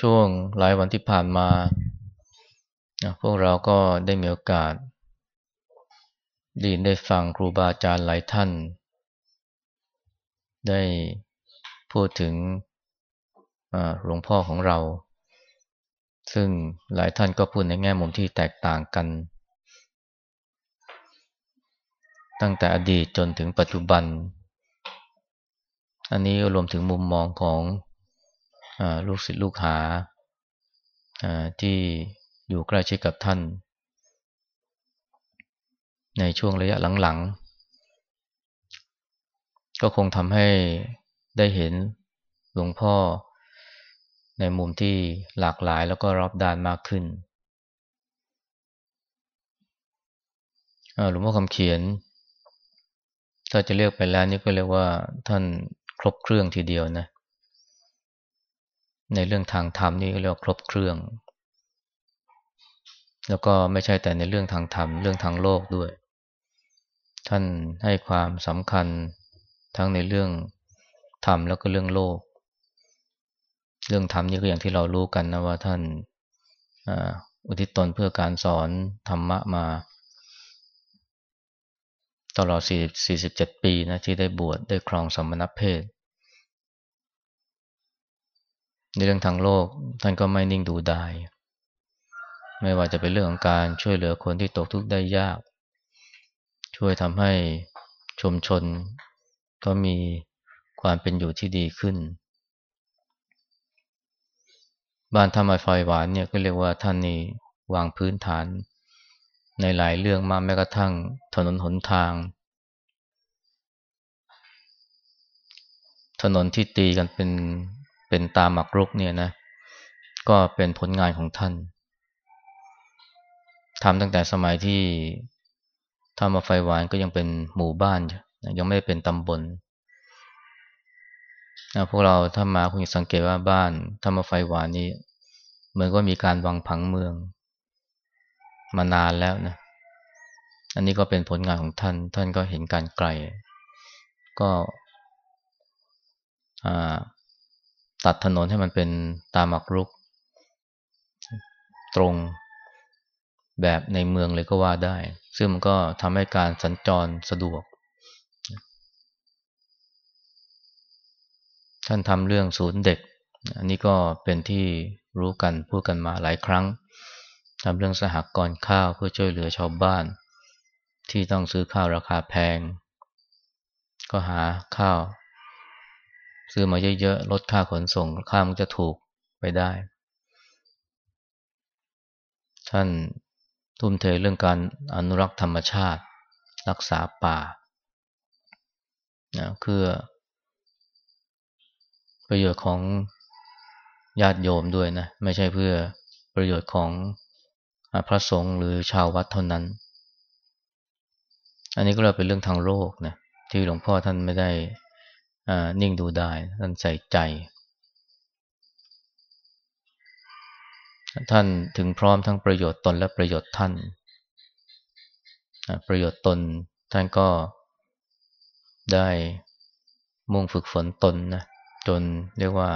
ช่วงหลายวันที่ผ่านมาพวกเราก็ได้มีโอกาสดีนได้ฟังครูบาอาจารย์หลายท่าน ได้พูดถึงหลวงพ่อของเรา ซึ่งหลายท่านก็พูดในแง่มุมที่แตกต่างกัน ตั้งแต่อดีตจนถึงปัจจุบัน อันนี้รวมถึงมุมมองของ ลูกศิษย์ลูกหาที่อยู่ใกล้ชิดกับท่าน ในช่วงระยะหลังๆ ก็คงทำให้ได้เห็นหลวงพ่อในมุมที่หลากหลายแล้วก็รอบด้านมากขึ้นหลวงพ่อคำเขียน ถ้าจะเรียกไปแล้วนี่ก็เรียกว่าท่านครบเครื่องทีเดียวนะ ในเรื่องทางธรรมนี่ก็เรียกว่าครบเครื่อง แล้วก็ไม่ใช่แต่ในเรื่องทางธรรมเรื่องทางโลกด้วย ท่านให้ความสำคัญทั้งในเรื่องธรรมแล้วก็เรื่องโลก เรื่องธรรมนี่ก็อย่างที่เรารู้กันนะว่าท่านอุทิศตนเพื่อการสอนธรรมะมา ตลอด 47 ปีนะที่ได้บวชได้ครองสมณเพศ ในเรื่องทางโลกท่านก็ไม่นิ่งดูดาย ไม่ว่าจะเป็นเรื่องของการช่วยเหลือคนที่ตกทุกข์ได้ยาก ช่วยทำให้ชุมชนก็มีความเป็นอยู่ที่ดีขึ้น บ้านธรรมไฟหวานเนี่ยก็เรียกว่าท่านนี่วางพื้นฐาน ในหลายเรื่องมาแม้กระทั่งถนนหนทาง ถนนที่ตีกันเป็น เป็นตาหมักรุกเนี่ยนะ ก็เป็นผลงานของท่านทำตั้งแต่สมัยที่ทำมาไฟหวานก็ยังเป็นหมู่บ้าน ยังไม่เป็นตำบลนะพวกเราถ้ามาคุณสังเกตว่าบ้านทำมาไฟหวานนี้เหมือนก็มีการวางผังเมือง มานานแล้วนะ อันนี้ก็เป็นผลงานของท่าน ท่านก็เห็นการไกล ก็ ตัดถนนให้มันเป็นตามักรุก ตรงแบบในเมืองเลยก็ว่าได้ ซึ่งมันก็ทำให้การสัญจรสะดวก ท่านทำเรื่องศูนย์เด็ก อันนี้ก็เป็นที่รู้กันพูดกันมาหลายครั้งทำเรื่องสหกรณ์ข้าวเพื่อช่วยเหลือชาวบ้าน ที่ต้องซื้อข้าวราคาแพง ก็หาข้าว ซื้อมาเยอะๆ ลดค่าขนส่งค่ามันจะถูกไปได้ ท่านทุ่มเทเรื่องการอนุรักษ์ธรรมชาติ รักษาป่านะเพื่อประโยชน์ของญาติโยมด้วยนะ ไม่ใช่เพื่อประโยชน์ของพระสงฆ์หรือชาววัดเท่านั้น อันนี้ก็เราเป็นเรื่องทางโลกนะที่หลวงพ่อท่านไม่ได้ นิ่งดูได้ท่านใส่ใจ ท่านถึงพร้อมทั้งประโยชน์ตนและประโยชน์ท่าน ประโยชน์ตนท่านก็ได้มุ่งฝึกฝนตนนะจนเรียกว่า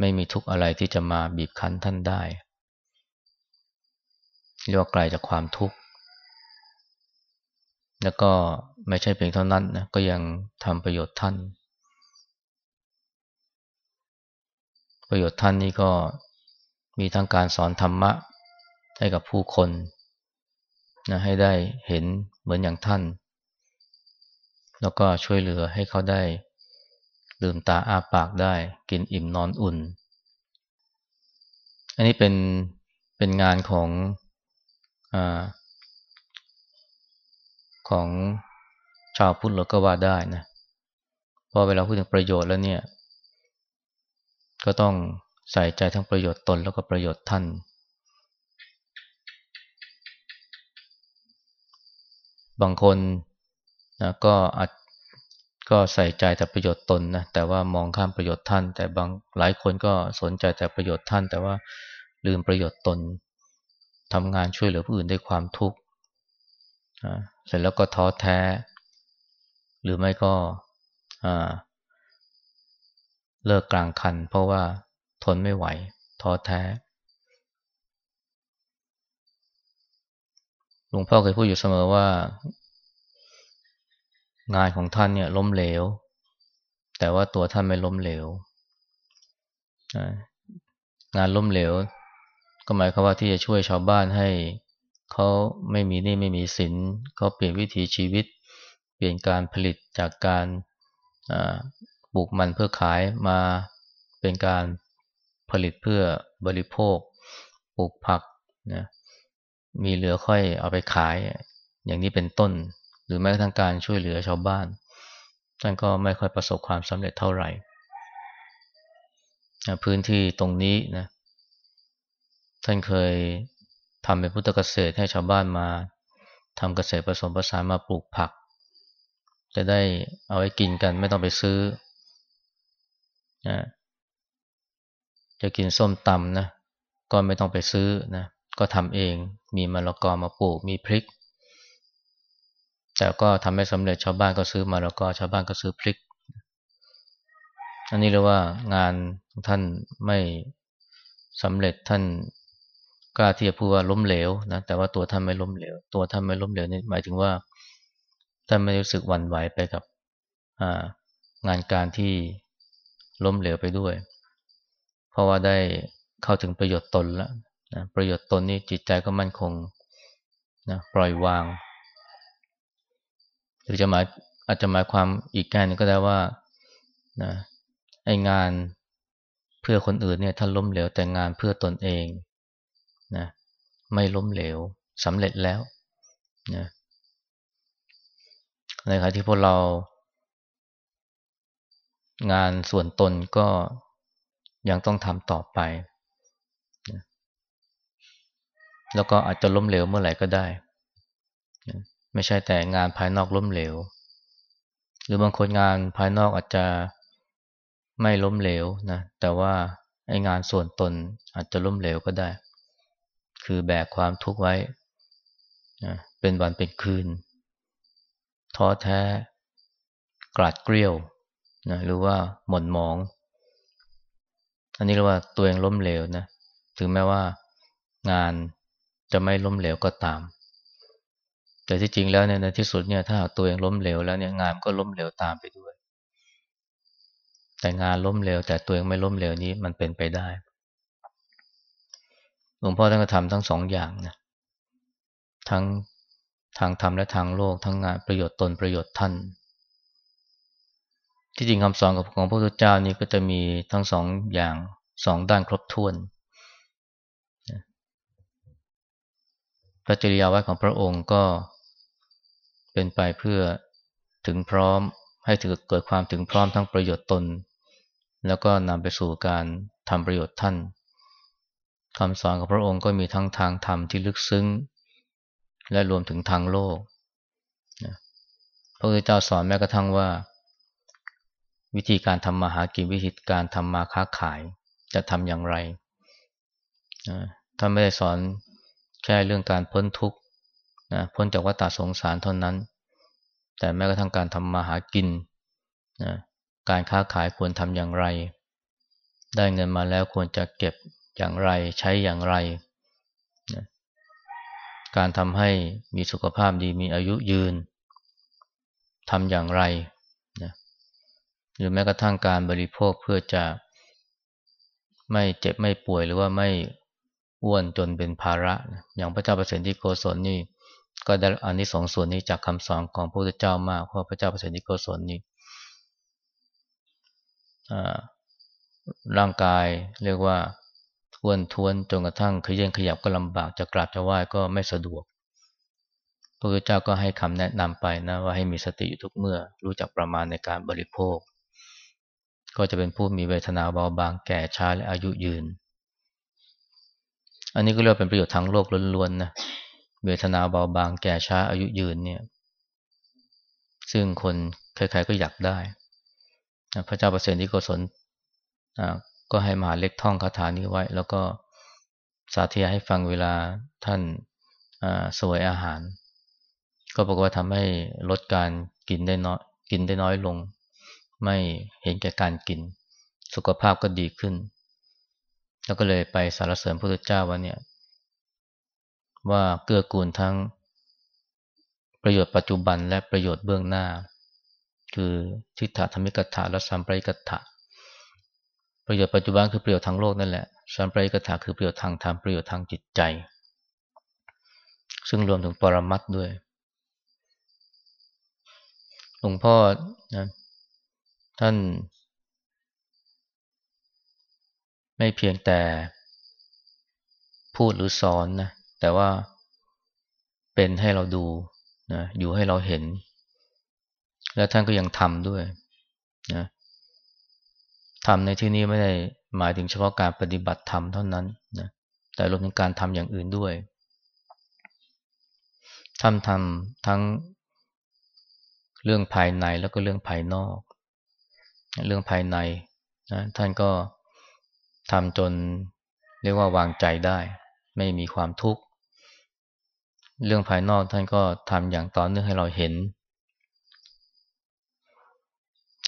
ไม่มีทุกข์อะไรที่จะมาบีบคั้นท่านได้เรียกว่าไกลจากความทุกข์ แล้วก็ไม่ใช่เพียงเท่านั้นนะก็ยังทำประโยชน์ท่าน ประโยชน์ท่านนี่ก็มีทั้งการสอนธรรมะให้กับผู้คนนะให้ได้เห็นเหมือนอย่างท่าน แล้วก็ช่วยเหลือให้เขาได้ลืมตาอ้าปากได้กินอิ่มนอนอุ่น อันนี้เป็นเป็นงานของอ ของชาวพุทธเราก็ว่าได้นะเพอเวลาพูดถึงประโยชน์แล้วเนี่ย ก็ต้องใส่ใจทั้งประโยชน์ตนแล้วก็ประโยชน์ท่าน บางคนนะก็อาจก็ใส่ใจแต่ประโยชน์ตนนะแต่ว่ามองข้ามประโยชน์ท่าน แต่บางหลายคนก็สนใจแต่ประโยชน์ท่าน แต่ว่าลืมประโยชน์ตนทำงานช่วยเหลือผู้อื่นด้วยความทุกข์ เสร็จแล้วก็ท้อแท้ หรือไม่ก็เลิกกลางคัน เพราะว่าทนไม่ไหว ท้อแท้หลวงพ่อเคยพูดอยู่เสมอว่า งานของท่านเนี่ยล้มเหลว แต่ว่าตัวท่านไม่ล้มเหลว งานล้มเหลว ก็หมายความว่าที่จะช่วยชาวบ้านให้ เขาไม่มีนี่ไม่มีสินเขาเปลี่ยนวิถีชีวิต เปลี่ยนการผลิตจากการปลูกมันเพื่อขายมาเป็นการผลิตเพื่อบริโภคปลูกผักนะมีเหลือค่อยเอาไปขายอย่างนี้เป็นต้น หรือแม้กระทั่งการช่วยเหลือชาวบ้านท่านก็ไม่ค่อยประสบความสำเร็จเท่าไหร่ พื้นที่ตรงนี้นะท่านเคย ทำเป็นพุทธเกษตรให้ชาวบ้านมาทำเกษตรผสมผสานมาปลูกผัก จะได้เอาไว้กินกันไม่ต้องไปซื้อนะจะกินส้มตำนะก็ไม่ต้องไปซื้อนะก็ทำเองมีมะละกอมาปลูกมีพริก แต่ก็ทำให้สำเร็จชาวบ้านก็ซื้อมะละกอชาวบ้านก็ซื้อพริก อันนี้เรียกว่างานท่านไม่สำเร็จท่าน กล้าที่จะพูดว่าล้มเหลวนะแต่ว่าตัวท่านไม่ล้มเหลว ตัวท่านไม่ล้มเหลวนี่หมายถึงว่าท่านไม่รู้สึกหวั่นไหวไปกับงานการที่ล้มเหลวไปด้วย เพราะว่าได้เข้าถึงประโยชน์ตนแล้วนะประโยชน์ตนนี่จิตใจก็มั่นคงนะปล่อยวาง หรือจะหมายอาจจะหมายความอีกแง่นึงก็ได้ว่านะไองานเพื่อคนอื่นเนี่ยท่านล้มเหลวแต่งานเพื่อตนเอง นะไม่ล้มเหลวสำเร็จแล้วนะในขณะที่พวกเรา งานส่วนตนก็ยังต้องทำต่อไปนะแล้วก็อาจจะล้มเหลวเมื่อไหร่ก็ได้นะไม่ใช่แต่งานภายนอกล้มเหลว หรือบางคนงานภายนอกอาจจะไม่ล้มเหลวนะแต่ว่าไอ้งานส่วนตนอาจจะล้มเหลวก็ได้ คือแบกความทุกข์ไว้นะเป็นวันเป็นคืน ท้อแท้กราดเกลียวนะหรือว่าหม่นหมอง อันนี้เรียกว่าตัวเองล้มเหลวนะถึงแม้ว่างานจะไม่ล้มเหลวก็ตาม แต่ที่จริงแล้วเนี่ยในที่สุดเนี่ยถ้าตัวเองล้มเหลวแล้วเนี่ยงานก็ล้มเหลวตามไปด้วย แต่งานล้มเหลวแต่ตัวเองไม่ล้มเหลวนี้มันเป็นไปได้ หลวงพ่อท่านก็ทำทั้งสองอย่างนะทั้งทางธรรมและทางโลกทั้งงานประโยชน์ตนประโยชน์ท่าน ที่จริงคำสอนของพระพุทธเจ้านี้ก็จะมีทั้งสองอย่างสองด้านครบถ้วนพระจริยาวัตของพระองค์ก็เป็นไปเพื่อถึงพร้อมให้ถึงเกิดความถึงพร้อมทั้งประโยชน์ตน แล้วก็นำไปสู่การทำประโยชน์ท่าน คำสอนของพระองค์ก็มีทั้งทางธรรมที่ลึกซึ้ง และรวมถึงทางโลกพระพุทธเจ้าสอนแม้กระทั่งว่า วิธีการทำมาหากินวิธีการทำมาค้าขายจะทำอย่างไรท่านไม่ได้สอนแค่เรื่องการพ้นทุกข์นะพ้นจากวัฏสงสารเท่านั้น แต่แม้กระทั่งการทำมาหากินนะการค้าขายควรทำอย่างไร ได้เงินมาแล้วควรจะเก็บ อย่างไรใช้อย่างไรนะการทำให้มีสุขภาพดีมีอายุยืนทำอย่างไรนะหรือแม้กระทั่งการบริโภคเพื่อจะไม่เจ็บไม่ป่วยหรือว่าไม่อ้วนจนเป็นภาระนะอย่างพระเจ้าประสิทธิโกศลนี่ก็ได้อานิสงส์ส่วนนี้จากคำสอนของพระพุทธเจ้ามากเพราะพระเจ้าประสิทธิโกศลนี่ร่างกายเรียกว่า อ้วนท้วนจนกระทั่งขยันขยับก็ลำบากจะกราบจะไหว้ก็ไม่สะดวก พระพุทธเจ้าก็ให้คำแนะนำไปนะว่าให้มีสติอยู่ทุกเมื่อ รู้จักประมาณในการบริโภค ก็จะเป็นผู้มีเวทนาเบาบางแก่ช้าและอายุยืน อันนี้ก็เรียกเป็นประโยชน์ทางโลกล้วนๆนะเวทนาเบาบางแก่ช้าอายุยืนเนี่ย ซึ่งคนใครๆก็อยากได้ พระเจ้าประเสริฐที่โกศล ก็ให้มหาเล็กท่องคาถานี้ไว้ แล้วก็สาธยายให้ฟังเวลาท่านสวยอาหาร ก็บอกว่าทำให้ลดการกินได้น้อยกินได้น้อยลง ไม่เห็นแก่การกิน สุขภาพก็ดีขึ้น แล้วก็เลยไปสารเสริญพระพุทธเจ้าว่าเนี่ย ว่าเกื้อกูลทั้งประโยชน์ปัจจุบันและประโยชน์เบื้องหน้า คือทิฏฐธรรมิกถาและสัมปริกถา ประโยชน์ปัจจุบันคือประโยชน์ทางโลกนั่นแหละสัมปริกถาคือประโยชน์ทางธรรมประโยชน์ทางจิตใจ ซึ่งรวมถึงปรมัตด้วย หลวงพ่อนะท่าน ไม่เพียงแต่พูดหรือสอนนะแต่ว่าเป็นให้เราดูนะอยู่ให้เราเห็น และท่านก็ยังทำด้วยนะ ทำในที่นี้ไม่ได้หมายถึงเฉพาะการปฏิบัติธรรมเท่านั้นนะแต่รวมถึงการทำอย่างอื่นด้วยทำทำทั้งเรื่องภายในแล้วก็เรื่องภายนอก เรื่องภายในนะท่านก็ทำจนเรียกว่าวางใจได้ ไม่มีความทุกข์ เรื่องภายนอกท่านก็ทำอย่างต่อเนื่องให้เราเห็น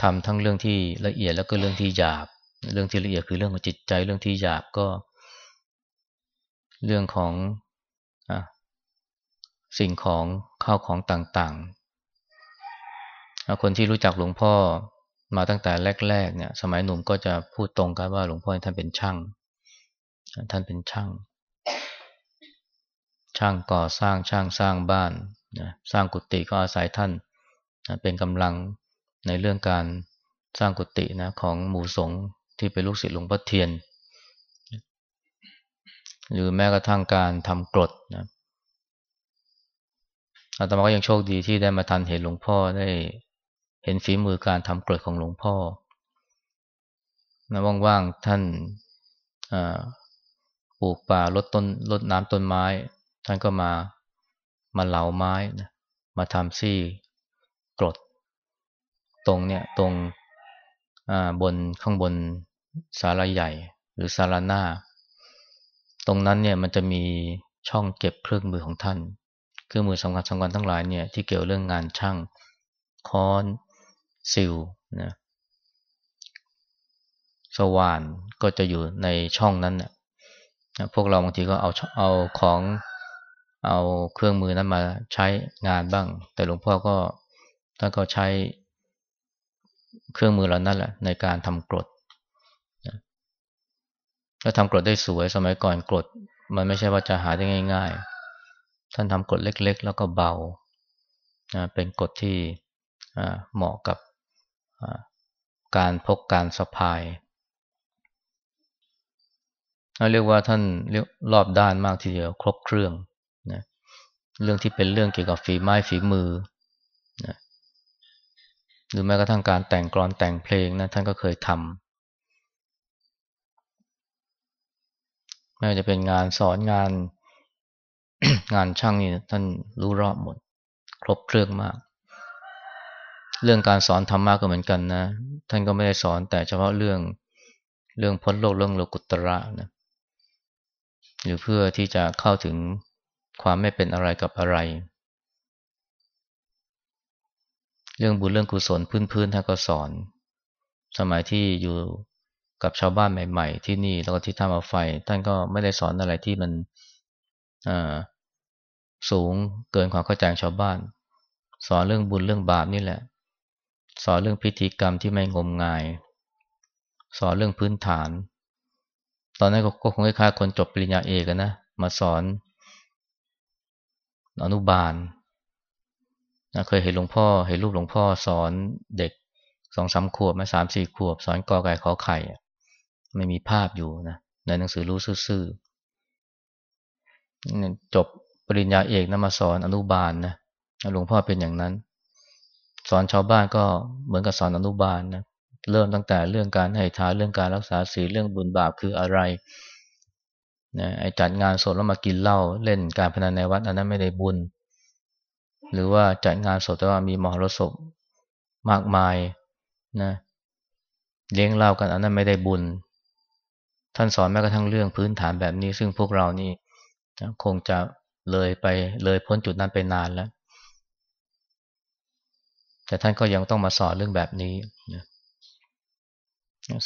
ทำทั้งเรื่องที่ละเอียดแล้วก็เรื่องที่หยาบ เรื่องที่ละเอียดคือเรื่องของจิตใจ เรื่องที่หยาบก็ เรื่องของอสิ่งของข้าวของต่างๆ คนที่รู้จักหลวงพ่อมาตั้งแต่แรก ๆ เนี่ย สมัยหนุ่มก็จะพูดตรงกันว่าหลวงพ่อท่านเป็นช่าง ท่านเป็นช่าง ช่างก่อสร้างช่างสร้างบ้านนะสร้างกุฏิก็อาศัยท่านเป็นกำลัง ในเรื่องการสร้างกุฏินะของหมู่สงฆ์ที่เป็นลูกศิษย์หลวงพ่อเทียน หรือแม้กระทั่งการทำกรดนะอาตมาก็ยังโชคดีที่ได้มาทันเห็นหลวงพ่อได้เห็นฝีมือการทำกรดของหลวงพ่อนะว่างๆท่านปลูกป่าลดต้นลดน้ำต้นไม้ ท่านก็มามาเหลาไม้นะมาทำซี่กรด ตรงเนี่ยตรงบนข้างบนศาลาใหญ่ หรือศาลาหน้า ตรงนั้นเนี่ยมันจะมีช่องเก็บเครื่องมือของท่าน เครื่องมือสำคัญสำคัญทั้งหลายเนี่ยที่เกี่ยวเรื่องงานช่างค้อนซิลนะสว่านก็จะอยู่ในช่องนั้นนะพวกเราบางทีก็เอาเอาของเอาเครื่องมือนั้นมาใช้งานบ้าง แต่หลวงพ่อก็ท่านก็ใช้ เครื่องมือเหล่านั้นแหละในการทำกรดแล้วทำกรดได้สวยสมัยก่อนกรด มันไม่ใช่ว่าจะหาได้ง่าย ๆ ท่านทำกรดเล็ก ๆ แล้วก็เบาเป็นกรดที่เหมาะกับการพกการสะพายเรียกว่าท่านเรียกรอบด้านมากทีเดียวครบเครื่องนะเรื่องที่เป็นเรื่องเกี่ยวกับฝีไม้ฝีมือนะ หรือแม้กระทั่งการแต่งกรอนแต่งเพลงนะท่านก็เคยทำไม่ว่าจะเป็นงานสอนงาน งานช่างนี่ท่านรู้รอบหมด ครบเครื่องมาก เรื่องการสอนธรรมะก็เหมือนกันนะ ท่านก็ไม่ได้สอนแต่เฉพาะเรื่องเรื่องพ้นโลกเรื่องโลกุตระนะหรือเพื่อที่จะเข้าถึงความไม่เป็นอะไรกับอะไร เรื่องบุญเรื่องกุศลพื้นๆท่านก็สอน สมัยที่อยู่กับชาวบ้านใหม่ ๆ ที่นี่แล้วก็ที่ท่ามาไฟ ท่านก็ไม่ได้สอนอะไรที่มันสูงเกินความเข้าใจชาวบ้าน สอนเรื่องบุญเรื่องบาปนี่แหละ สอนเรื่องพิธีกรรมที่ไม่งมงาย สอนเรื่องพื้นฐาน ตอนนั้นก็คงคล้ายๆคนจบปริญญาเอกนะมาสอนอนุบาล นะเคยเห็นหลวงพ่อเห็นรูปหลวงพ่อสอนเด็กสองสาขวบมาสามสี่ขวบ สอนกอไก่ขอไข่ ไม่มีภาพอยู่นะในหนังสือรู้ซื่อจบปริญญาเอกนะมาสอนอนุบาลนะหลวงพ่อเป็นอย่างนั้น สอนชาวบ้านก็เหมือนกับสอนอนุบาลนะเริ่มตั้งแต่เรื่องการให้ทานเรื่องการรักษาศีลเรื่องบุญบาปคืออะไรนะไอจัดงานศพแล้วมากินเหล้าเล่นการพนันในวัดอันนั้นไม่ได้บุญ หรือว่าจัดงานศพแต่ว่ามีมหรสพมากมายนะเลี้ยงเล้ากันอันนั้นไม่ได้บุญ ท่านสอนแม้กระทั่งเรื่องพื้นฐานแบบนี้ ซึ่งพวกเรานี่คงจะเลยไปเลยพ้นจุดนั้นไปนานแล้ว แต่ท่านก็ยังต้องมาสอนเรื่องแบบนี้นะ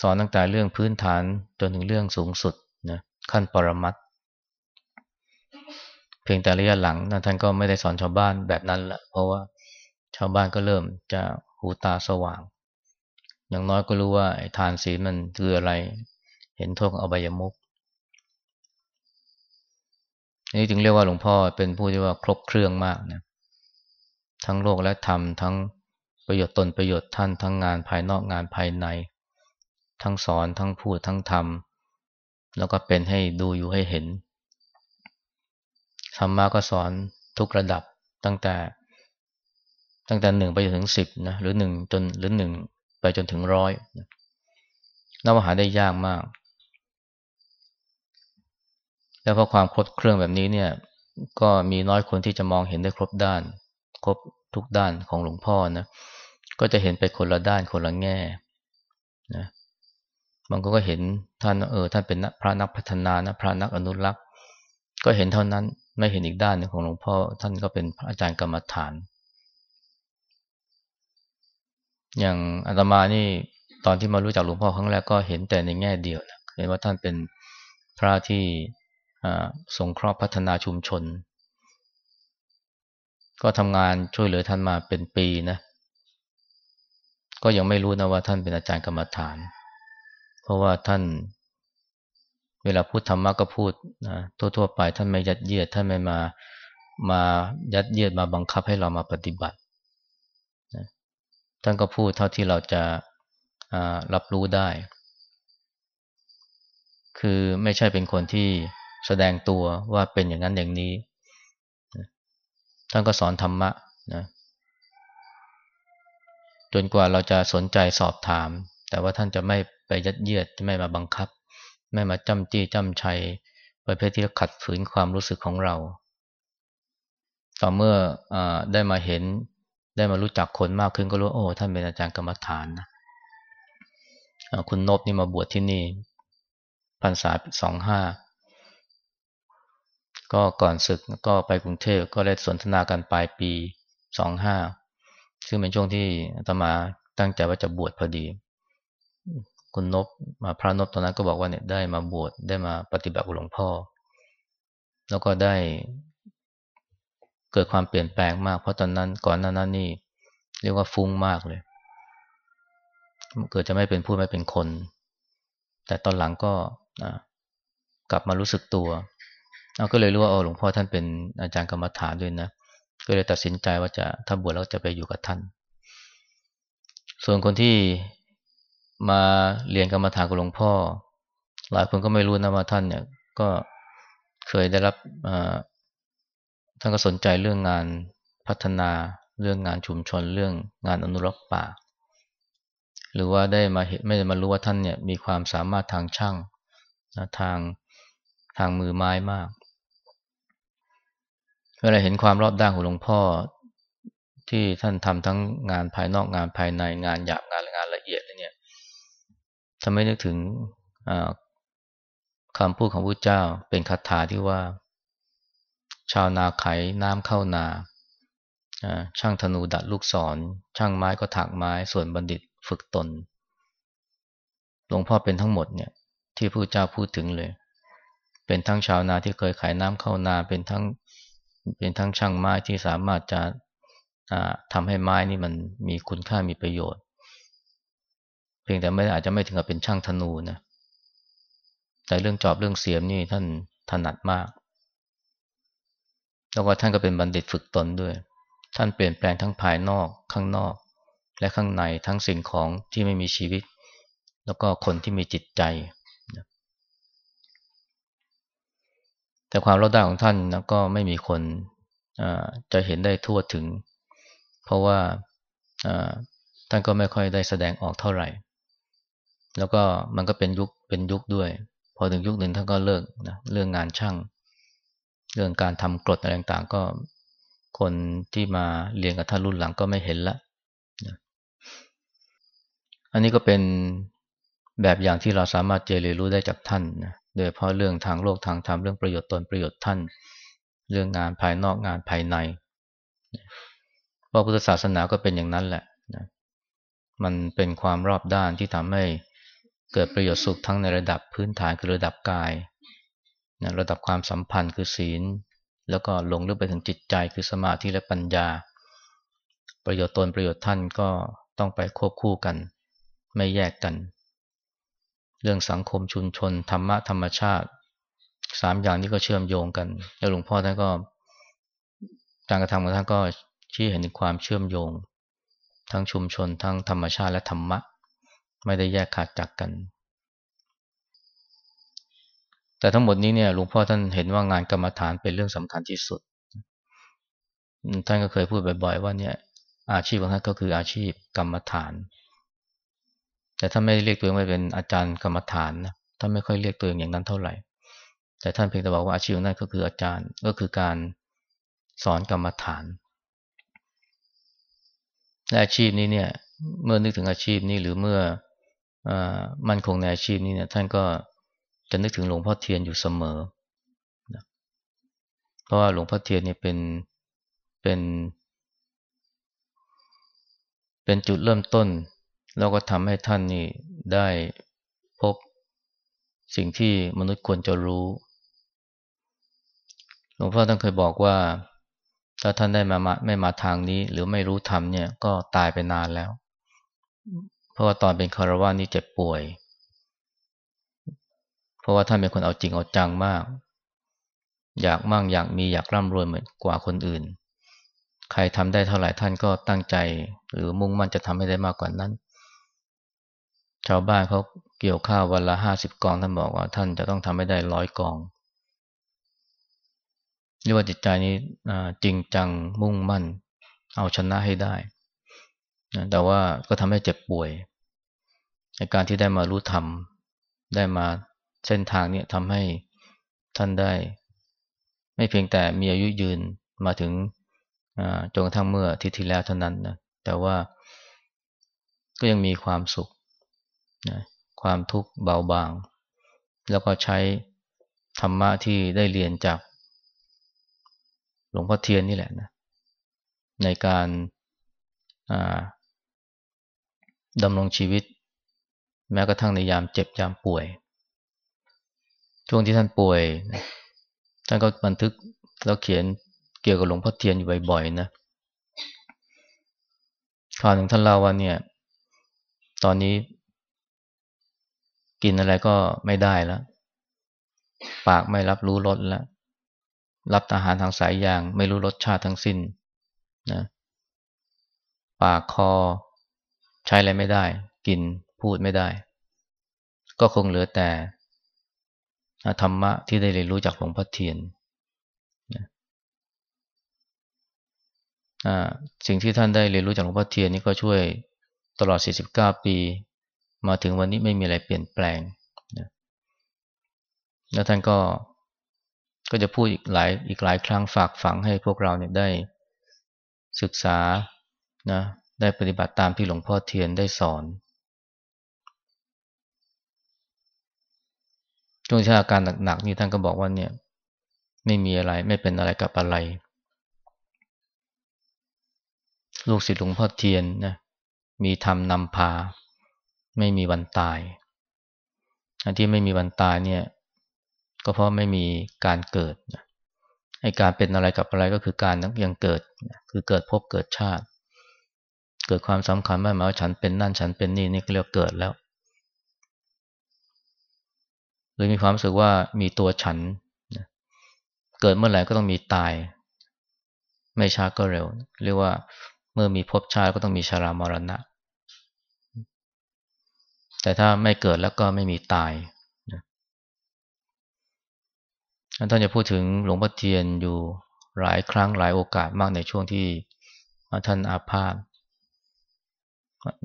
สอนตั้งแต่เรื่องพื้นฐานจนถึงเรื่องสูงสุดนะขั้นปรมัต เพียงแต่ระยะหลังนะท่านก็ไม่ได้สอนชาวบ้านแบบนั้นละเพราะว่าชาวบ้านก็เริ่มจะหูตาสว่าง อย่างน้อยก็รู้ว่าทานศีลมันคืออะไร เห็นโทษของอบายมุกนี่จึงเรียกว่าหลวงพ่อเป็นผู้ที่ว่าครบเครื่องมากนะทั้งโลกและธรรมทั้งประโยชน์ตนประโยชน์ท่านทั้งงานภายนอกงานภายใน ทั้งสอนทั้งพูดทั้งทำแล้วก็เป็นให้ดูอยู่ให้เห็น ธรรมะก็สอนทุกระดับตั้งแต่ ตั้งแต่หนึ่งไปจนถึงสิบนะหรือหนึ่งจนหรือหนึ่งไปจนถึงร้อยนับหาได้ยากมาก แล้วเพราะความครบเครื่องแบบนี้เนี่ย ก็มีน้อยคนที่จะมองเห็นได้ครบด้าน ครบทุกด้านของหลวงพ่อนะ ก็จะเห็นไปคนละด้านคนละแง่นะบางคนก็เห็นท่านเออท่านเป็นพระนักพัฒนานะพระนักอนุรักษ์ ก็เห็นเท่านั้น ไม่เห็นอีกด้านนึงของหลวงพ่อท่านก็เป็นพระอาจารย์กรรมฐาน อย่างอาตมานี่ตอนที่มารู้จักหลวงพ่อครั้งแรกก็เห็นแต่ในแง่เดียวนะเห็นว่าท่านเป็นพระที่สงเคราะห์พัฒนาชุมชน ก็ทำงานช่วยเหลือท่านมาเป็นปีนะก็ยังไม่รู้นะว่าท่านเป็นอาจารย์กรรมฐาน เพราะว่าท่าน เวลาพูดธรรมะก็พูดนะทั่วๆไปท่านไม่ยัดเยียดท่านไม่มามายัดเยียดมาบังคับให้เรามาปฏิบัตินะท่านก็พูดเท่าที่เราจะรับรู้ได้ คือไม่ใช่เป็นคนที่แสดงตัวว่าเป็นอย่างนั้นอย่างนี้ ท่านก็สอนธรรมะนะจนกว่าเราจะสนใจสอบถาม แต่ว่าท่านจะไม่ไปยัดเยียดไม่มาบังคับ ไม่มาจำจี้จำชัยประเภทที่ขัดฝืนความรู้สึกของเรา ต่อเมื่ออได้มาเห็นได้มารู้จักคนมากขึ้นก็รู้โอ้ท่านเป็นอาจารย์กรรมฐานนะคุณนบนี่มาบวชที่นี่พรรษาสองห้าก็ก่อนศึกก็ไปกรุงเทพก็ได้สนทนากันปลายปีสองห้าซึ่งเป็นช่วงที่ตมาตั้งใจว่าจะบวชพอดี คุณนบมาพระนบตอนนั้นก็บอกว่าเนี่ยได้มาบวชได้มาปฏิบัติกับหลวงพ่อ แล้วก็ได้เกิดความเปลี่ยนแปลงมาก เพราะตอนนั้นก่อนหน้านั้นนี่ เรียกว่าฟุ้งมากเลย เกิดจะไม่เป็นผู้ไม่เป็นคน แต่ตอนหลังก็กลับมารู้สึกตัวเราก็เลยรู้ว่าโอ้หลวงพ่อท่านเป็นอาจารย์กรรมฐานด้วยนะ ก็เลยตัดสินใจว่าจะถ้าบวชแล้วจะไปอยู่กับท่าน ส่วนคนที่ มาเรียนกรรมฐานกับหลวงพ่อ หลายคนก็ไม่รู้นะว่าท่านเนี่ย ก็เคยได้รับท่านก็สนใจเรื่องงานพัฒนาเรื่องงานชุมชนเรื่องงานอนุรักษ์ป่า หรือว่าได้มาเห็นไม่ได้มารู้ว่าท่านเนี่ยมีความสามารถทางช่างทางทางมือไม้มากเวลาเห็นความรอบด้านของหลวงพ่อที่ท่านทำทั้งงานภายนอกงานภายในงานหยาบงานงานละเอียดเนี่ย ทำให้นึกถึงคำพูดของพระเจ้าเป็นคาถาที่ว่า ชาวนาไขน้ำเข้านา ช่างธนูดัดลูกศร ช่างไม้ก็ถักไม้ส่วนบัณฑิตฝึกตน หลวงพ่อเป็นทั้งหมดเนี่ยที่พระเจ้าพูดถึงเลย เป็นทั้งชาวนาที่เคยขายน้ำเข้านา เป็นทั้ง เป็นทั้งช่างไม้ที่สามารถจะทำให้ไม้นี่มันมีคุณค่ามีประโยชน์ เพียงแต่ไม่อาจจะไม่ถึงกับเป็นช่างธนูนะแต่เรื่องจอบเรื่องเสียมนี่ท่านถนัดมาก แล้วก็ท่านก็เป็นบัณฑิตฝึกตนด้วย ท่านเปลี่ยนแปลงทั้งภายนอกข้างนอก และข้างในทั้งสิ่งของที่ไม่มีชีวิต แล้วก็คนที่มีจิตใจ แต่ความรอดได้ของท่านนะก็ไม่มีคนจะเห็นได้ทั่วถึง เพราะว่าท่านก็ไม่ค่อยได้แสดงออกเท่าไหร่ แล้วก็มันก็เป็นยุคเป็นยุคด้วย พอถึงยุคหนึ่งท่านก็เลิกนะเรื่องงานช่าง เรื่องการทำกรดอะไรต่างๆ ก็คนที่มาเรียนกับท่านรุ่นหลังก็ไม่เห็นละนะอันนี้ก็เป็นแบบอย่างที่เราสามารถเจริญรู้ได้จากท่านนะโดยเพราะเรื่องทางโลกทางธรรมเรื่องประโยชน์ตนประโยชน์ท่าน เรื่องงานภายนอกงานภายในพราะพุทธศาสนาก็เป็นอย่างนั้นแหละนะมันเป็นความรอบด้านที่ทำให้ เกิดประโยชน์สุขทั้งในระดับพื้นฐานคือระดับกายนะระดับความสัมพันธ์คือศีล แล้วก็ลงลึกไปถึงจิตใจคือสมาธิและปัญญา ประโยชน์ตนประโยชน์ท่านก็ต้องไปควบคู่กัน ไม่แยกกัน เรื่องสังคมชุมชน ธรรมะธรรมชาติสามอย่างนี้ก็เชื่อมโยงกันแล้วหลวงพ่อท่านก็การกระทำของท่านก็ชี้เห็นถึงความเชื่อมโยง ทั้งชุมชนทั้งธรรมชาติและธรรมะ ไม่ได้แยกขาดจากกัน แต่ทั้งหมดนี้เนี่ยหลวงพ่อท่านเห็นว่างานกรรมฐานเป็นเรื่องสำคัญที่สุด ท่านก็เคยพูดบ่อยๆว่าเนี่ยอาชีพของท่านก็คืออาชีพกรรมฐาน แต่ท่านไม่เรียกตัวเองว่าเป็นอาจารย์กรรมฐานนะท่านไม่ค่อยเรียกตัวเองอย่างนั้นเท่าไหร่ แต่ท่านเพียงแต่บอกว่าอาชีพของท่านก็คืออาจารย์ก็คือการสอนกรรมฐานและอาชีพนี้เนี่ยเมื่อนึกถึงอาชีพนี้หรือเมื่ออ มั่นคงในอาชีพนี้เนี่ยท่านก็จะนึกถึงหลวงพ่อเทียนอยู่เสมอนะเพราะว่าหลวงพ่อเทียนเนี่ยเป็นเป็นเป็นจุดเริ่มต้น แล้วก็ทำให้ท่านนี่ได้พบสิ่งที่มนุษย์ควรจะรู้ หลวงพ่อท่านเคยบอกว่า ถ้าท่านได้มาไม่มาทางนี้ หรือไม่รู้ธรรมเนี่ยก็ตายไปนานแล้ว เพราะว่าตอนเป็นคารวะนี้เจ็บป่วย เพราะว่าท่านเป็นคนเอาจริงเอาจังมาก อยากมั่งอยากมีอยากร่ำรวยเหมือนกว่าคนอื่น ใครทำได้เท่าไหร่ท่านก็ตั้งใจ หรือมุ่งมั่นจะทำให้ได้มากกว่านั้น ชาวบ้านเขาเกี่ยวข้าววันละห้าสิบกองท่านบอกว่าท่านจะต้องทำให้ได้ร้อยกองเรียกว่าจิตใจนี้จริงจังมุ่งมั่น เอาชนะให้ได้ นะแต่ว่าก็ทำให้เจ็บป่วยในการที่ได้มารู้ธรรม ได้มาเส้นทางนี้ทำให้ท่านได้ ไม่เพียงแต่มีอายุยืนมาถึงจนกระทั่งเมื่อทิศที่แล้วเท่านั้นนะแต่ว่าก็ยังมีความสุขนะความทุกข์เบาบาง แล้วก็ใช้ธรรมะที่ได้เรียนจากหลวงพ่อเทียนนี่แหละนะในการ ดำรงชีวิต แม้กระทั่งในยามเจ็บยามป่วย ช่วงที่ท่านป่วย ท่านก็บันทึกแล้วเขียนเกี่ยวกับหลวงพ่อเทียนอยู่บ่อยๆนะคราวหนึ่งท่านเล่าว่าเนี่ย ตอนนี้ กินอะไรก็ไม่ได้แล้ว ปากไม่รับรู้รสแล้ว รับอาหารทางสายยาง ไม่รู้รสชาติทั้งสิ้นนะ ปากคอ ใช้อะไรไม่ได้ กินพูดไม่ได้ ก็คงเหลือแต่ธรรมะที่ได้เรียนรู้จากหลวงพ่อเทียนสิ่งที่ท่านได้เรียนรู้จากหลวงพ่อเทียนนี่ก็ช่วยตลอด 49 ปี มาถึงวันนี้ไม่มีอะไรเปลี่ยนแปลงนะแล้วท่านก็ก็จะพูดอีกหลายอีกหลายครั้งฝากฝังให้พวกเราเนี่ยได้ศึกษานะ ได้ปฏิบัติตามที่หลวงพ่อเทียนได้สอนช่วงที่อาการหนักๆนี่ท่านก็บอกว่าเนี่ย ไม่มีอะไรไม่เป็นอะไรกับอะไร ลูกศิษย์หลวงพ่อเทียนนะมีธรรมนำพา ไม่มีวันตายอันที่ไม่มีวันตายเนี่ย ก็เพราะไม่มีการเกิดไอการเป็นอะไรกับอะไรก็คือการยังเกิด คือเกิดพบเกิดชาติ เกิดความสำคัญไม่หมายว่าฉันเป็นนั่นฉันเป็นนี่นี่ก็เรียกเกิดแล้วหรือมีความรู้สึกว่ามีตัวฉัน เกิดเมื่อไหร่ก็ต้องมีตาย ไม่ช้าก็เร็ว เรียกว่าเมื่อมีพบชาติก็ต้องมีชรามรณะ แต่ถ้าไม่เกิดแล้วก็ไม่มีตายท่านจะพูดถึงหลวงพ่อเทียนอยู่หลายครั้งหลายโอกาสมากในช่วงที่ท่านอาพาธ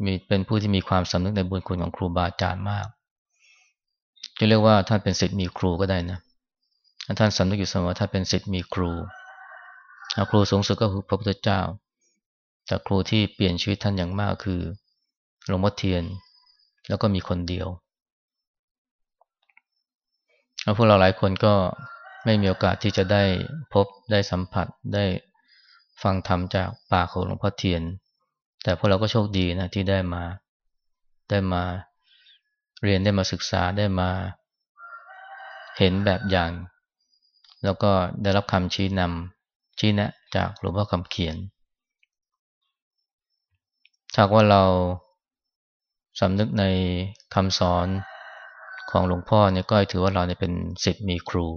มีเป็นผู้ที่มีความสำนึกในบุญคุณของครูบาอาจารย์มาก จะเรียกว่าท่านเป็นศิษย์มีครูก็ได้นะท่านสำนึกอยู่เสมอท่านเป็นศิษย์มีครูครูสูงสุดก็คือพระพุทธเจ้า แต่ครูที่เปลี่ยนชีวิตท่านอย่างมากคือหลวงพ่อเทียน แล้วก็มีคนเดียวพวกเราหลายคนก็ไม่มีโอกาสที่จะได้พบได้สัมผัสได้ฟังธรรมจากปากของหลวงพ่อเทียน แต่พวกเราก็โชคดีนะที่ได้มา ได้มาเรียนได้มาศึกษาได้มาเห็นแบบอย่าง แล้วก็ได้รับคำชี้นำชี้แนะจากหลวงพ่อคำเขียนถ้าว่าเราสำนึกในคำสอนของหลวงพ่อเนี่ยก็ถือว่าเราเนี่ยเป็นสิทธิ์มีครู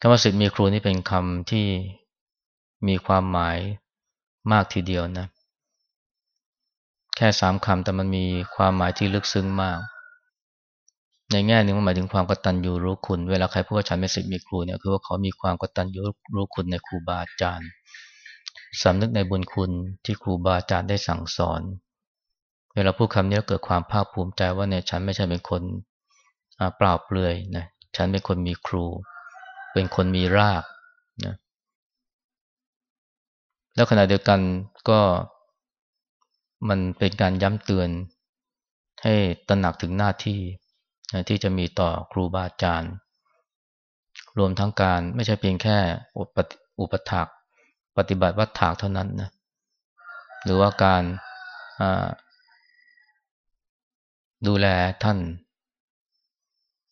คำว่าสิทธิ์มีครูนี่เป็นคำที่มีความหมายมากทีเดียวนะ ค่สามคำแต่มันมีความหมายที่ลึกซึ้งมาก ในแง่หนึ่งมันหมายถึงความกตัญญูรู้คุณ เวลาใครพูดว่าฉันเป็นสิทธิ์มีครูเนี่ยคือว่าเขามีความกตัญญูรู้คุณในครูบาอาจารย์สำนึกในบุญคุณที่ครูบาอาจารย์ได้สั่งสอน เวลาพูดคำนี้เกิดความภาคภูมิใจว่าเนี่ยฉันไม่ใช่เป็นคนเปล่าเปลือยนะฉันเป็นคนมีครู เป็นคนมีรากนะแล้วขณะเดียวกันก็ มันเป็นการย้ำเตือน ให้ตระหนักถึงหน้าที่ที่จะมีต่อครูบาอาจารย์ รวมทั้งการไม่ใช่เพียงแค่อุปถักปฏิบัติวัฏถากเท่านั้นนะหรือว่าการดูแลท่าน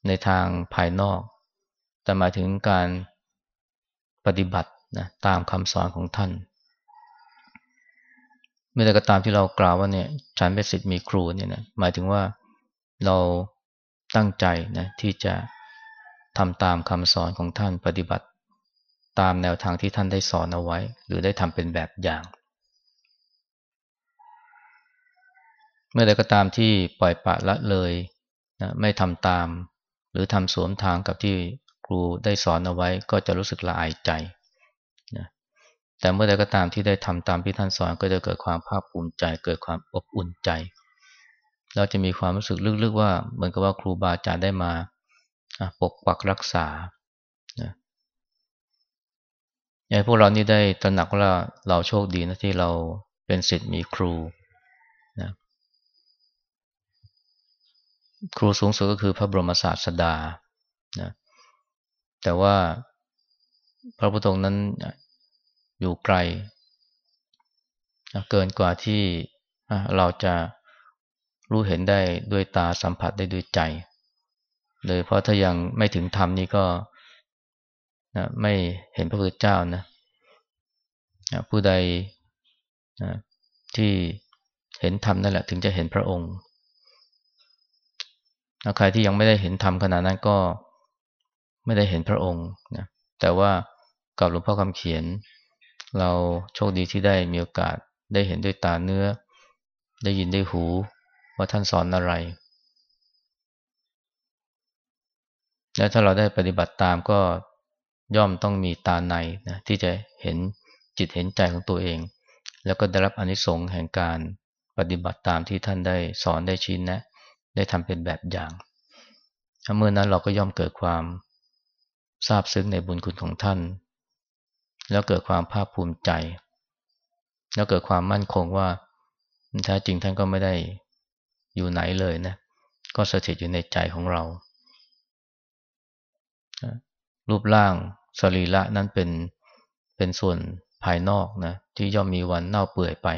ในทางภายนอก แต่หมายถึงการปฏิบัตินะตามคำสอนของท่าน มื่อใดก็ตามที่เรากล่าวว่าเนี่ยฉันเป็นสิทธิ์มีครูเนี่ยนะหมายถึงว่าเราตั้งใจนะที่จะทำตามคำสอนของท่านปฏิบัติ ตามแนวทางที่ท่านได้สอนเอาไว้ หรือได้ทำเป็นแบบอย่าง เมื่อใดก็ตามที่ปล่อยปะละเลยนะไม่ทำตาม หรือทำสวมทางกับที่ครูได้สอนเอาไว้ ก็จะรู้สึกละอายใจ แต่เมื่อใดก็ตามที่ได้ทำตามที่ท่านสอนก็จะเกิดความภาคภูมิใจ เกิดความอบอุ่นใจ เราจะมีความรู้สึกลึกๆว่าเหมือนกับว่าครูบาอาจารย์ได้มาปกปักรักษาอยากพวกเรานี่ได้ตระหนักว่าเราโชคดีนะที่เราเป็นสิทธิ์มีครูนะครูสูงสุดก็คือพระบรมศาสดานะแต่ว่าพระพุทธองค์นั้น อยู่ไกล เกินกว่าที่เราจะรู้เห็นได้ด้วยตาสัมผัสได้ด้วยใจเลยเพราะถ้ายังไม่ถึงธรรมนี่ก็ไม่เห็นพระพุทธเจ้านะผู้ใดที่เห็นธรรมนั่นแหละถึงจะเห็นพระองค์ใครที่ยังไม่ได้เห็นธรรมขนาดนั้นก็ไม่ได้เห็นพระองค์นะแต่ว่ากับหลวงพ่อคำเขียน เราโชคดีที่ได้มีโอกาสได้เห็นด้วยตาเนื้อ ได้ยินด้วยหูว่าท่านสอนอะไร และถ้าเราได้ปฏิบัติตามก็ย่อมต้องมีตาในนะที่จะเห็นจิตเห็นใจของตัวเอง แล้วก็ได้รับอนิสงส์แห่งการปฏิบัติตามที่ท่านได้สอนได้ชี้แนะ ได้ทำเป็นแบบอย่างเมื่อนั้นเราก็ย่อมเกิดความซาบซึ้งในบุญคุณของท่าน แล้วเกิดความภาคภูมิใจ แล้วเกิดความมั่นคงว่าแท้จริงท่านก็ไม่ได้อยู่ไหนเลยนะ ก็สถิตอยู่ในใจของเรา รูปร่างสรีระนั้นเป็นเป็นส่วนภายนอกนะที่ย่อมมีวันเน่าเปื่อยไป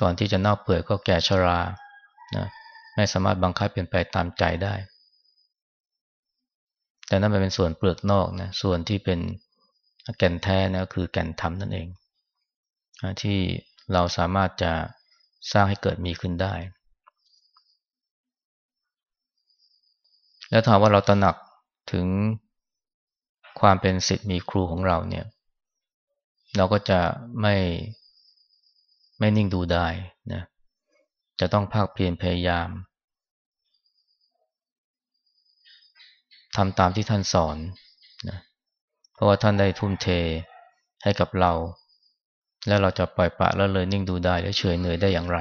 ก่อนที่จะเน่าเปื่อยก็แก่ชรานะไม่สามารถบังคับเปลี่ยนไปตามใจได้ แต่นั่นเป็นส่วนเปลือกนอกนะส่วนที่เป็นแก่นแท้นะคือแก่นธรรมนั่นเอง ที่เราสามารถจะสร้างให้เกิดมีขึ้นได้ แล้วถามว่าเราตระหนักถึงความเป็นสิทธิ์มีครูของเราเนี่ย เราก็จะไม่ไม่นิ่งดูได้นะจะต้องภาคเพียรพยายาม ทำตามที่ท่านสอนนะเพราะว่าท่านได้ทุ่มเทให้กับเรา แล้วเราจะปล่อยปะแล้วเลยนิ่งดูได้และเฉยเหนื่อยได้อย่างไร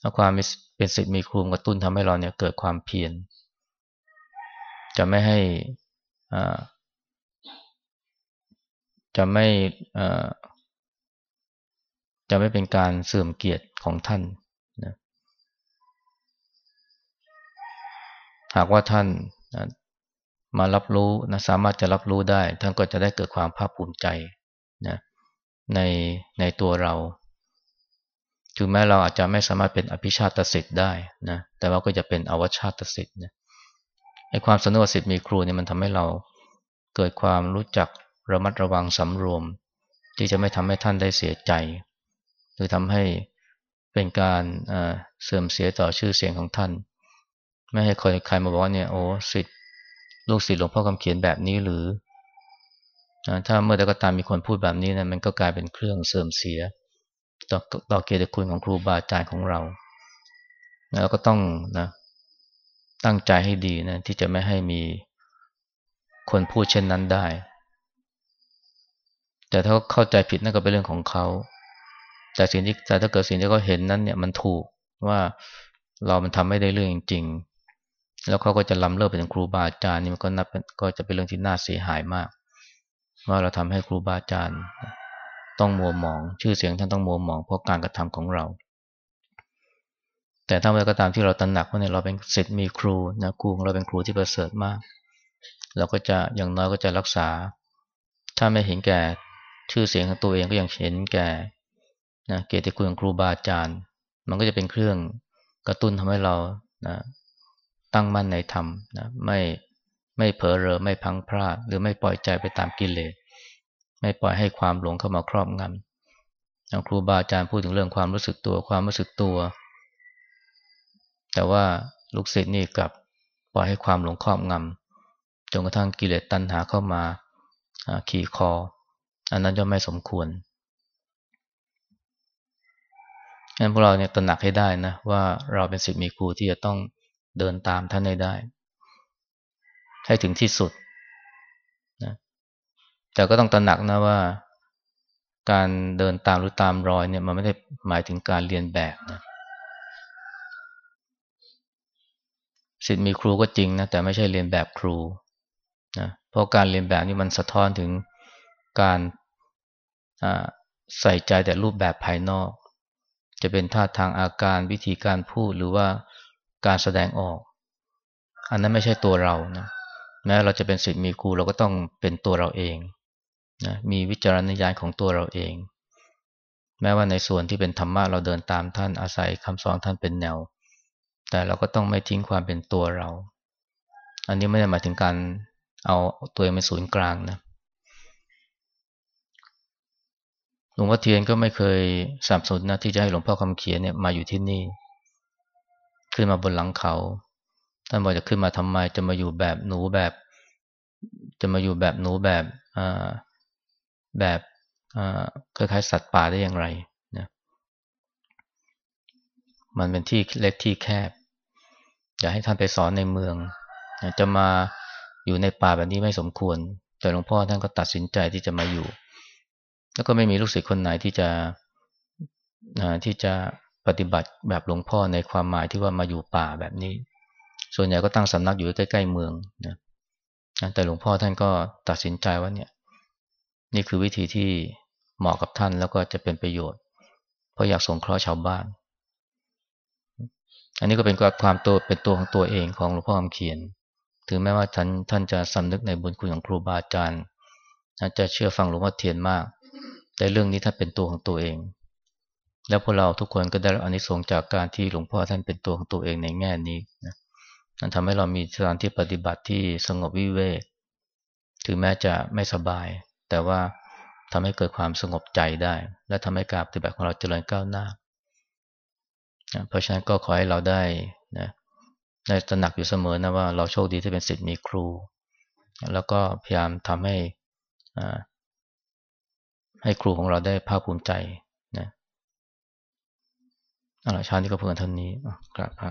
แล้วความเป็นสิทธิ์มีครูกระตุ้นทำให้เราเนี่ยเกิดความเพียรจะไม่ให้จะไม่จะไม่เป็นการเสื่อมเกียรติของท่านนะหากว่าท่าน มารับรู้นะสามารถจะรับรู้ได้ ท่านก็จะได้เกิดความภาคภูมิใจนะในในตัวเรา ถึงแม้เราอาจจะไม่สามารถเป็นอภิชาตสิทธิ์ได้นะแต่ว่าก็จะเป็นอวชาตสิทธิ์นะไอ้ความสนุกสิทธิ์มีครูเนี่ยมันทำให้เราเกิดความรู้จักระมัดระวังสำรวม ที่จะไม่ทำให้ท่านได้เสียใจ หรือทำให้เป็นการเสื่อมเสียต่อชื่อเสียงของท่าน ไม่ให้ใครใครมาบอกว่าเนี่ยโอ้สิทธิ ลูกศิษย์หลวงพ่อคำเขียนแบบนี้หรือถ้าเมื่อใดก็ตามมีคนพูดแบบนี้นะมันก็กลายเป็นเครื่องเสื่อมเสีย ต่อต่อเกียรติคุณของครูบาอาจารย์ของเรา แล้วก็ต้องนะตั้งใจให้ดีนะที่จะไม่ให้มีคนพูดเช่นนั้นได้ แต่ถ้าเข้าใจผิดนั่นก็เป็นเรื่องของเขา แต่สิ่งที่แต่ถ้าเกิดสิ่งที่เขาเห็นนั้นเนี่ยมันถูกว่าเรามันทำไม่ได้เรื่องจริง แล้วเขาก็จะล้ำเลิกไปถึงครูบาอาจารย์นี่มันก็นับก็จะเป็นเรื่องที่น่าเสียหายมาก ว่าเราทำให้ครูบาอาจารย์ ต้องมัวหมอง ชื่อเสียงท่านต้องมัวหมองเพราะการกระทำของเรา แต่ถ้าเมื่อก็ตามที่เราตระหนักว่าเนี่ยเราเป็นศิษย์มีครูนะครูของเราเป็นครูที่ประเสริฐมาก เราก็จะอย่างน้อยก็จะรักษา ถ้าไม่เห็นแก่ชื่อเสียงของตัวเองก็ยังเห็นแก่นะเกียรติคุณของครูบาอาจารย์ มันก็จะเป็นเครื่องกระตุ้นทำให้เรานะ ตั้งมั่นในธรรมนะไม่ไม่เผลอเรอไม่พังพลาด หรือไม่ปล่อยใจไปตามกิเลสไม่ปล่อยให้ความหลงเข้ามาครอบงำครูบาอาจารย์พูดถึงเรื่องความรู้สึกตัวความรู้สึกตัว แต่ว่าลูกศิษย์นี่กลับปล่อยให้ความหลงครอบงำจนกระทั่งกิเลสตัณหาเข้ามาขี่คอ อันนั้นจะไม่สมควรงั้นพวกเราเนี่ยตระหนักให้ได้นะว่าเราเป็นศิษย์มีครูที่จะต้อง เดินตามท่านให้ได้ ให้ถึงที่สุดนะแต่ก็ต้องตระหนักนะว่า การเดินตามหรือตามรอยเนี่ยมันไม่ได้หมายถึงการเรียนแบบนะศิษย์มีครูก็จริงนะแต่ไม่ใช่เรียนแบบครูนะเพราะการเรียนแบบนี่มันสะท้อนถึงการใส่ใจแต่รูปแบบภายนอก จะเป็นท่าทางอาการวิธีการพูดหรือว่า การแสดงออก อันนั้นไม่ใช่ตัวเรานะแม้เราจะเป็นศิษย์มีครูเราก็ต้องเป็นตัวเราเองนะมีวิจารณญาณของตัวเราเอง แม้ว่าในส่วนที่เป็นธรรมะเราเดินตามท่านอาศัยคำสอนท่านเป็นแนว แต่เราก็ต้องไม่ทิ้งความเป็นตัวเรา อันนี้ไม่ได้หมายถึงการเอาตัวเองเป็นศูนย์กลางนะหลวงพ่อเทียนก็ไม่เคยสับสนนะที่จะให้หลวงพ่อคำเขียนเนี่ยมาอยู่ที่นี่ ขึ้นมาบนหลังเขาท่านบอกจะขึ้นมาทำไม จะมาอยู่แบบหนูแบบ จะมาอยู่แบบหนูแบบแบบคล้ายๆสัตว์ป่าได้อย่างไรนะมันเป็นที่เล็กที่แคบ อยากให้ท่านไปสอนในเมือง จะมาอยู่ในป่าแบบนี้ไม่สมควร แต่หลวงพ่อท่านก็ตัดสินใจที่จะมาอยู่ แล้วก็ไม่มีลูกศิษย์คนไหนที่จะที่จะ ปฏิบัติแบบหลวงพ่อในความหมายที่ว่ามาอยู่ป่าแบบนี้ ส่วนใหญ่ก็ตั้งสำนักอยู่ใกล้ๆเมืองนะแต่หลวงพ่อท่านก็ตัดสินใจว่าเนี่ย นี่คือวิธีที่เหมาะกับท่านแล้วก็จะเป็นประโยชน์ เพราะอยากสงเคราะห์ชาวบ้าน อันนี้ก็เป็นความตัวเป็นตัวของตัวเองของหลวงพ่อคำเขียน ถึงแม้ว่าท่านท่านจะสำนึกในบุญคุณของครูบาอาจารย์จะเชื่อฟังหลวงพ่อเทียนมาก แต่เรื่องนี้ท่านเป็นตัวของตัวเอง แล้วพวกเราทุกคนก็ได้รับอนิสงส์จากการที่หลวงพ่อท่านเป็นตัวของตัวเองในแง่นี้นะนั่นทำให้เรามีสถานที่ปฏิบัติที่สงบวิเวกถึงแม้จะไม่สบาย แต่ว่าทำให้เกิดความสงบใจได้ และทำให้การปฏิบัติของเราเจริญก้าวหน้าเพราะฉะนั้นก็ขอให้เราได้นะได้ตระหนักอยู่เสมอนะว่าเราโชคดีที่เป็นศิษย์มีครู แล้วก็พยายามทำให้ให้ครูของเราได้ภาคภูมิใจ อาละชาตินี้ก็เพื่อนท่านนี้กราบพระ